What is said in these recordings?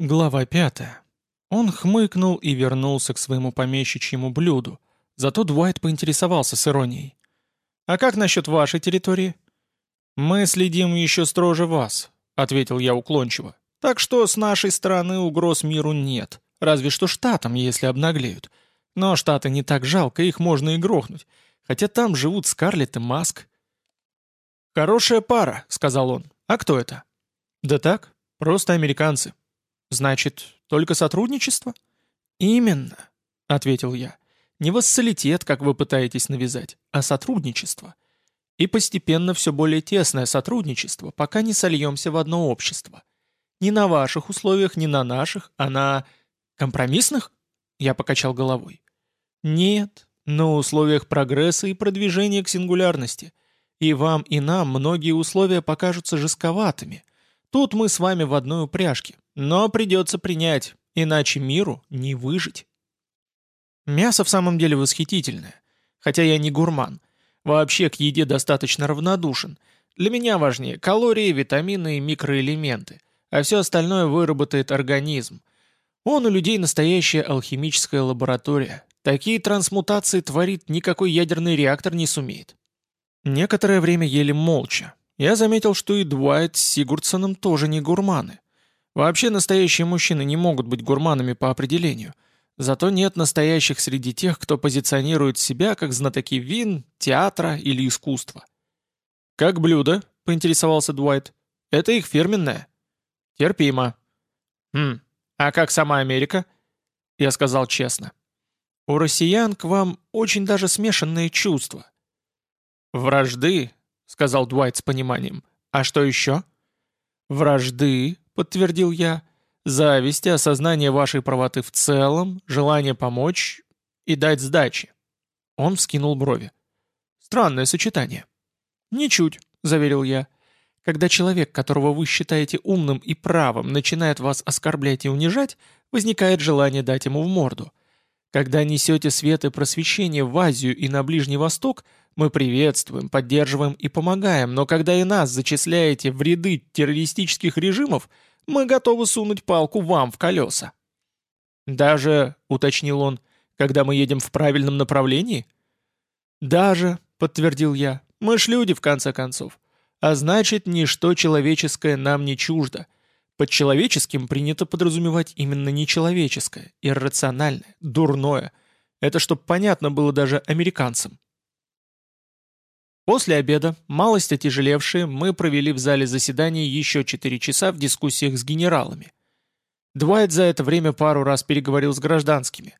Глава пятая. Он хмыкнул и вернулся к своему помещичьему блюду. Зато Дуайт поинтересовался с иронией. «А как насчет вашей территории?» «Мы следим еще строже вас», — ответил я уклончиво. «Так что с нашей стороны угроз миру нет. Разве что штатам, если обнаглеют. Но штаты не так жалко, их можно и грохнуть. Хотя там живут Скарлетт и Маск». «Хорошая пара», — сказал он. «А кто это?» «Да так, просто американцы». «Значит, только сотрудничество?» «Именно», — ответил я. «Не вассалитет, как вы пытаетесь навязать, а сотрудничество. И постепенно все более тесное сотрудничество, пока не сольемся в одно общество. Не на ваших условиях, не на наших, а на... компромиссных?» Я покачал головой. «Нет, на условиях прогресса и продвижения к сингулярности. И вам, и нам многие условия покажутся жестковатыми. Тут мы с вами в одной упряжке, но придется принять, иначе миру не выжить. Мясо в самом деле восхитительное, хотя я не гурман. Вообще к еде достаточно равнодушен. Для меня важнее калории, витамины и микроэлементы, а все остальное выработает организм. Он у людей настоящая алхимическая лаборатория. Такие трансмутации творит никакой ядерный реактор не сумеет. Некоторое время ели молча. Я заметил, что и Дуайт с Сигурдсоном тоже не гурманы. Вообще настоящие мужчины не могут быть гурманами по определению. Зато нет настоящих среди тех, кто позиционирует себя как знатоки вин, театра или искусства. «Как блюдо?» — поинтересовался Дуайт. «Это их фирменное». «Терпимо». «Хм, а как сама Америка?» Я сказал честно. «У россиян к вам очень даже смешанные чувства». «Вражды», — сказал Дуайт с пониманием. «А что еще?» «Вражды», — подтвердил я, — «зависть, осознание вашей правоты в целом, желание помочь и дать сдачи». Он вскинул брови. «Странное сочетание». «Ничуть», — заверил я. «Когда человек, которого вы считаете умным и правым, начинает вас оскорблять и унижать, возникает желание дать ему в морду. Когда несете свет и просвещение в Азию и на Ближний Восток, мы приветствуем, поддерживаем и помогаем, но когда и нас зачисляете в ряды террористических режимов, мы готовы сунуть палку вам в колеса. Даже, уточнил он, когда мы едем в правильном направлении? Даже, подтвердил я, мы ж люди в конце концов. А значит, ничто человеческое нам не чуждо — под человеческим принято подразумевать именно нечеловеческое, иррациональное, дурное. Это чтобы понятно было даже американцам. После обеда, малость отяжелевшие, мы провели в зале заседаний еще 4 часа в дискуссиях с генералами. Двайт за это время пару раз переговорил с гражданскими.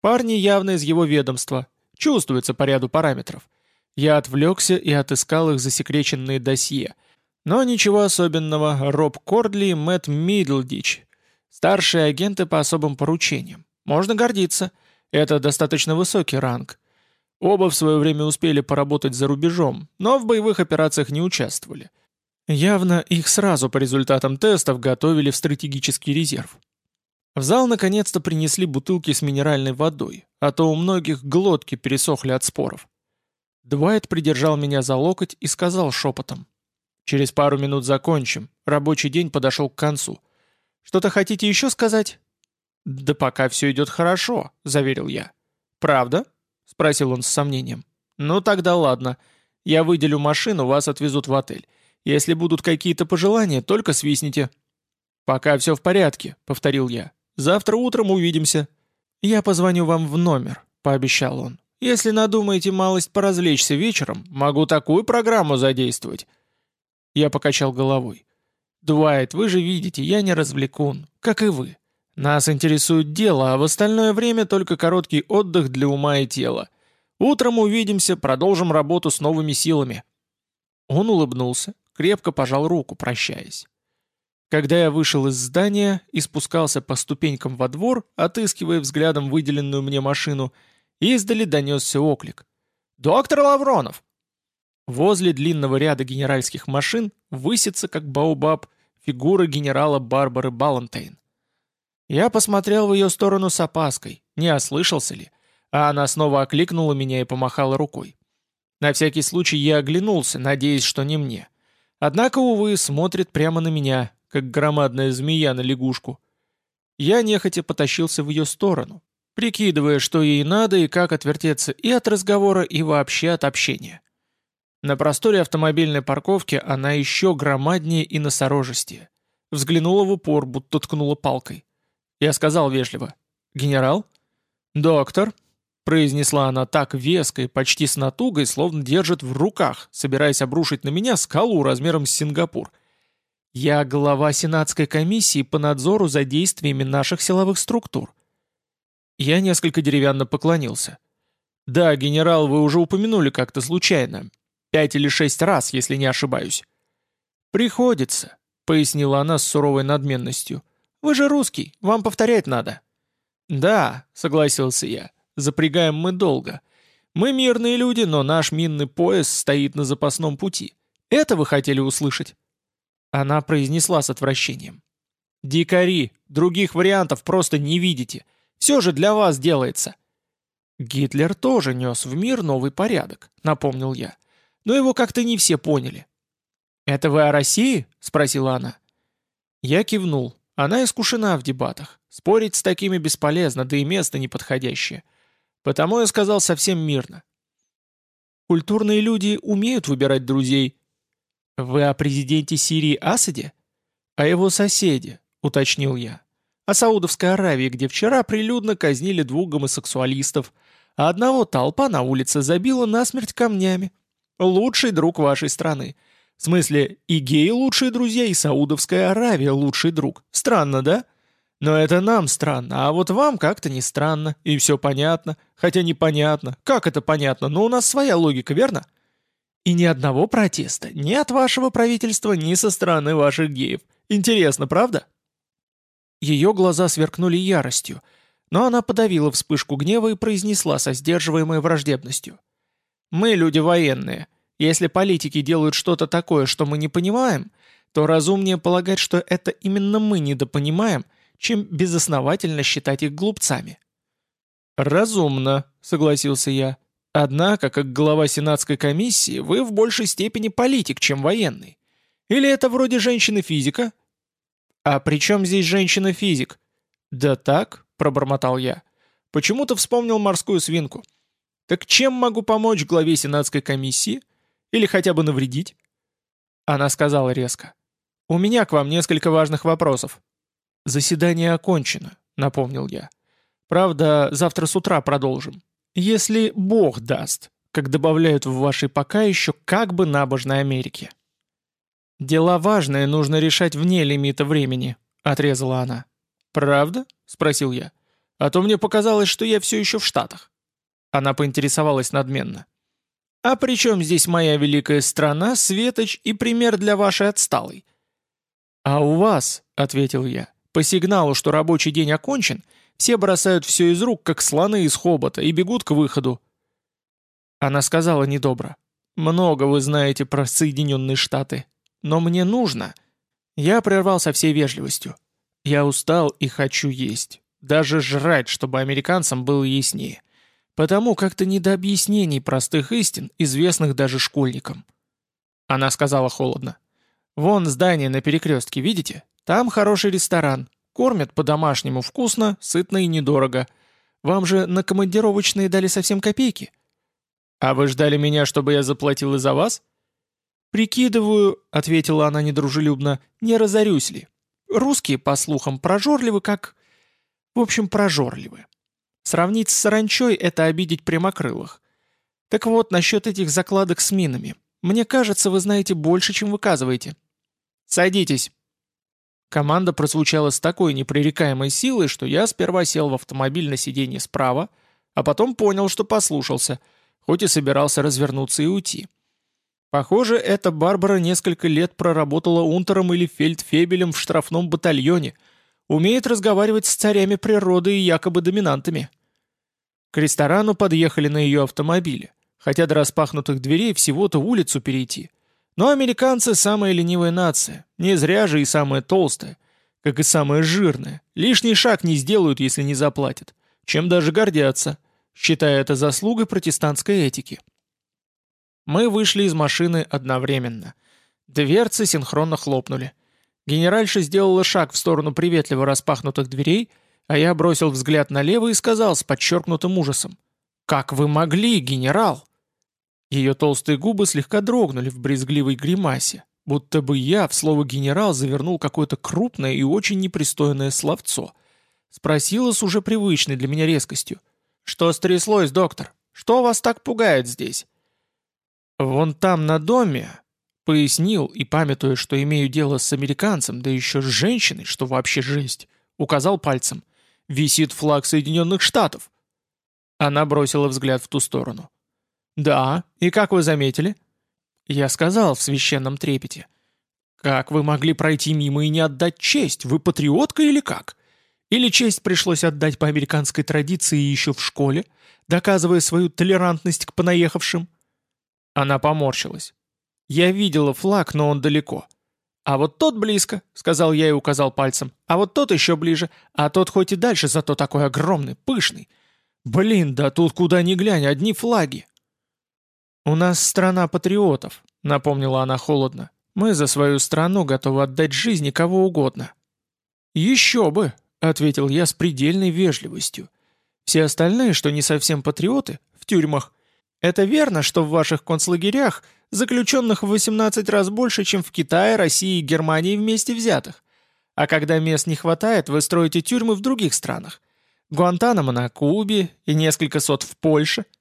Парни явно из его ведомства, чувствуется по ряду параметров. Я отвлекся и отыскал их засекреченные досье – но ничего особенного, Роб Кордли и Мэтт Мидлдич. Старшие агенты по особым поручениям. Можно гордиться. Это достаточно высокий ранг. Оба в свое время успели поработать за рубежом, но в боевых операциях не участвовали. Явно их сразу по результатам тестов готовили в стратегический резерв. В зал наконец-то принесли бутылки с минеральной водой, а то у многих глотки пересохли от споров. Двайт придержал меня за локоть и сказал шепотом. Через пару минут закончим. Рабочий день подошел к концу. Что-то хотите еще сказать?» «Да пока все идет хорошо», — заверил я. «Правда?» — спросил он с сомнением. «Ну тогда ладно. Я выделю машину, вас отвезут в отель. Если будут какие-то пожелания, только свистните». «Пока все в порядке», — повторил я. «Завтра утром увидимся». «Я позвоню вам в номер», — пообещал он. «Если надумаете малость поразвлечься вечером, могу такую программу задействовать. Я покачал головой. «Дуайт, вы же видите, я не развлекун, как и вы. Нас интересует дело, а в остальное время только короткий отдых для ума и тела. Утром увидимся, продолжим работу с новыми силами». Он улыбнулся, крепко пожал руку, прощаясь. Когда я вышел из здания и спускался по ступенькам во двор, отыскивая взглядом выделенную мне машину, издали донесся оклик. «Доктор Лавронов!» Возле длинного ряда генеральских машин высится, как баобаб, фигура генерала Барбары Балантейн. Я посмотрел в ее сторону с опаской, не ослышался ли, а она снова окликнула меня и помахала рукой. На всякий случай я оглянулся, надеясь, что не мне. Однако, увы, смотрит прямо на меня, как громадная змея на лягушку. Я нехотя потащился в ее сторону, прикидывая, что ей надо и как отвертеться и от разговора, и вообще от общения. На просторе автомобильной парковки она еще громаднее и носорожестее. Взглянула в упор, будто ткнула палкой. Я сказал вежливо. «Генерал?» «Доктор», — произнесла она так веско и почти с натугой, словно держит в руках, собираясь обрушить на меня скалу размером с Сингапур. «Я глава Сенатской комиссии по надзору за действиями наших силовых структур». Я несколько деревянно поклонился. «Да, генерал, вы уже упомянули как-то случайно. Пять или шесть раз, если не ошибаюсь». «Приходится», — пояснила она с суровой надменностью. «Вы же русский, вам повторять надо». «Да», — согласился я, — «запрягаем мы долго. Мы мирные люди, но наш минный пояс стоит на запасном пути. Это вы хотели услышать?» Она произнесла с отвращением. «Дикари, других вариантов просто не видите. Все же для вас делается». «Гитлер тоже нес в мир новый порядок», — напомнил я. «Но его как-то не все поняли». «Это вы о России?» — спросила она. Я кивнул. Она искушена в дебатах. Спорить с такими бесполезно, да и место неподходящее. Потому я сказал совсем мирно. Культурные люди умеют выбирать друзей. Вы о президенте Сирии Асаде? О его соседе, уточнил я. О Саудовской Аравии, где вчера прилюдно казнили двух гомосексуалистов, а одного толпа на улице забила насмерть камнями. Лучший друг вашей страны. В смысле, и геи лучшие друзья, и Саудовская Аравия лучший друг. Странно, да? Но это нам странно, а вот вам как-то не странно, и все понятно. Хотя непонятно. Как это понятно? Но у нас своя логика, верно? И ни одного протеста, ни от вашего правительства, ни со стороны ваших геев. Интересно, правда? Ее глаза сверкнули яростью, но она подавила вспышку гнева и произнесла со сдерживаемой враждебностью. «Мы люди военные. Если политики делают что-то такое, что мы не понимаем, то разумнее полагать, что это именно мы недопонимаем, чем безосновательно считать их глупцами. «Разумно», — согласился я. «Однако, как глава Сенатской комиссии, вы в большей степени политик, чем военный. Или это вроде женщины-физика?» «А при чем здесь женщина-физик?» «Да так», — пробормотал я. «Почему-то вспомнил морскую свинку. Так чем могу помочь главе Сенатской комиссии?» Или хотя бы навредить?» Она сказала резко. «У меня к вам несколько важных вопросов». «Заседание окончено», — напомнил я. «Правда, завтра с утра продолжим. Если Бог даст, как добавляют в вашей пока еще как бы набожной Америке». «Дела важные нужно решать вне лимита времени», — отрезала она. «Правда?» — спросил я. «А то мне показалось, что я все еще в Штатах». Она поинтересовалась надменно. А при чем здесь моя великая страна, Светоч и пример для вашей отсталой? А у вас, — ответил я, — по сигналу, что рабочий день окончен, все бросают все из рук, как слоны из хобота, и бегут к выходу. Она сказала недобро. «Много вы знаете про Соединенные Штаты. Но мне нужно...» Я прервал со всей вежливостью. «Я устал и хочу есть. Даже жрать, чтобы американцам было яснее. Потому как-то не до объяснений простых истин, известных даже школьникам. Она сказала холодно. «Вон здание на перекрестке, видите? Там хороший ресторан. Кормят по-домашнему вкусно, сытно и недорого. Вам же на командировочные дали совсем копейки». «А вы ждали меня, чтобы я заплатил и за вас?» «Прикидываю», — ответила она недружелюбно, — «не разорюсь ли? Русские, по слухам, прожорливы как... В общем, прожорливы. Сравнить с саранчой — это обидеть прямокрылых. Так вот, насчет этих закладок с минами. Мне кажется, вы знаете больше, чем выказываете. Садитесь. Команда прозвучала с такой непререкаемой силой, что я сперва сел в автомобиль на сиденье справа, а потом понял, что послушался, хоть и собирался развернуться и уйти. Похоже, эта Барбара несколько лет проработала унтером или фельдфебелем в штрафном батальоне, умеет разговаривать с царями природы и якобы доминантами. К ресторану подъехали на ее автомобиле, хотя до распахнутых дверей всего-то улицу перейти. Но американцы самая ленивая нация, не зря же и самая толстая, как и самая жирная. Лишний шаг не сделают, если не заплатят, чем даже гордятся, считая это заслугой протестантской этики. Мы вышли из машины одновременно. Дверцы синхронно хлопнули. Генеральша сделала шаг в сторону приветливо распахнутых дверей, а я бросил взгляд налево и сказал с подчеркнутым ужасом. «Как вы могли, генерал?» Ее толстые губы слегка дрогнули в брезгливой гримасе, будто бы я в слово «генерал» завернул какое-то крупное и очень непристойное словцо. Спросила с уже привычной для меня резкостью. «Что стряслось, доктор? Что вас так пугает здесь?» «Вон там на доме», — пояснил и, памятуя, что имею дело с американцем, да еще с женщиной, что вообще жесть, указал пальцем. «Висит флаг Соединенных Штатов». Она бросила взгляд в ту сторону. «Да, и как вы заметили?» Я сказал в священном трепете. «Как вы могли пройти мимо и не отдать честь? Вы патриотка или как? Или честь пришлось отдать по американской традиции еще в школе, доказывая свою толерантность к понаехавшим?» Она поморщилась. «Я видела флаг, но он далеко». «А вот тот близко», — сказал я и указал пальцем. «А вот тот еще ближе. А тот хоть и дальше, зато такой огромный, пышный. Блин, да тут куда ни глянь, одни флаги». «У нас страна патриотов», — напомнила она холодно. «Мы за свою страну готовы отдать жизни кого угодно». «Еще бы», — ответил я с предельной вежливостью. «Все остальные, что не совсем патриоты, в тюрьмах. Это верно, что в ваших концлагерях заключенных в 18 раз больше, чем в Китае, России и Германии вместе взятых. А когда мест не хватает, вы строите тюрьмы в других странах. Гуантанамо на Кубе и несколько сот в Польше —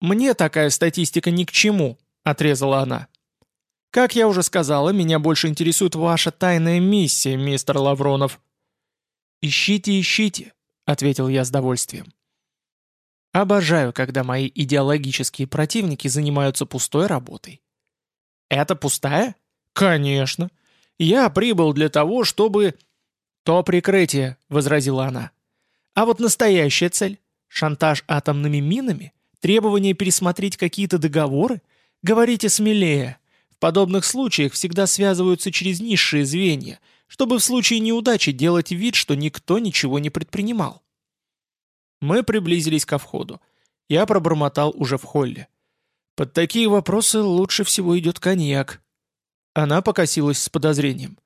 «Мне такая статистика ни к чему», — отрезала она. «Как я уже сказала, меня больше интересует ваша тайная миссия, мистер Лавронов». «Ищите, ищите», — ответил я с довольствием. Обожаю, когда мои идеологические противники занимаются пустой работой. Это пустая? Конечно. Я прибыл для того, чтобы... То прикрытие, возразила она. А вот настоящая цель — шантаж атомными минами Требование пересмотреть какие-то договоры? Говорите смелее. В подобных случаях всегда связываются через низшие звенья, чтобы в случае неудачи делать вид, что никто ничего не предпринимал. Мы приблизились ко входу. Я пробормотал уже в холле. Под такие вопросы лучше всего идет коньяк. Она покосилась с подозрением.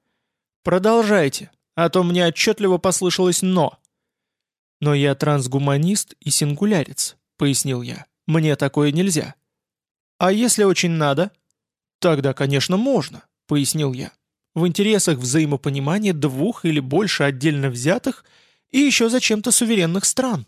«Продолжайте, а то мне отчетливо послышалось «но». «Но я трансгуманист и сингулярец пояснил я. «Мне такое нельзя». «А если очень надо?» «Тогда, конечно, можно», — пояснил я. «В интересах взаимопонимания двух или больше отдельно взятых и еще зачем-то суверенных стран».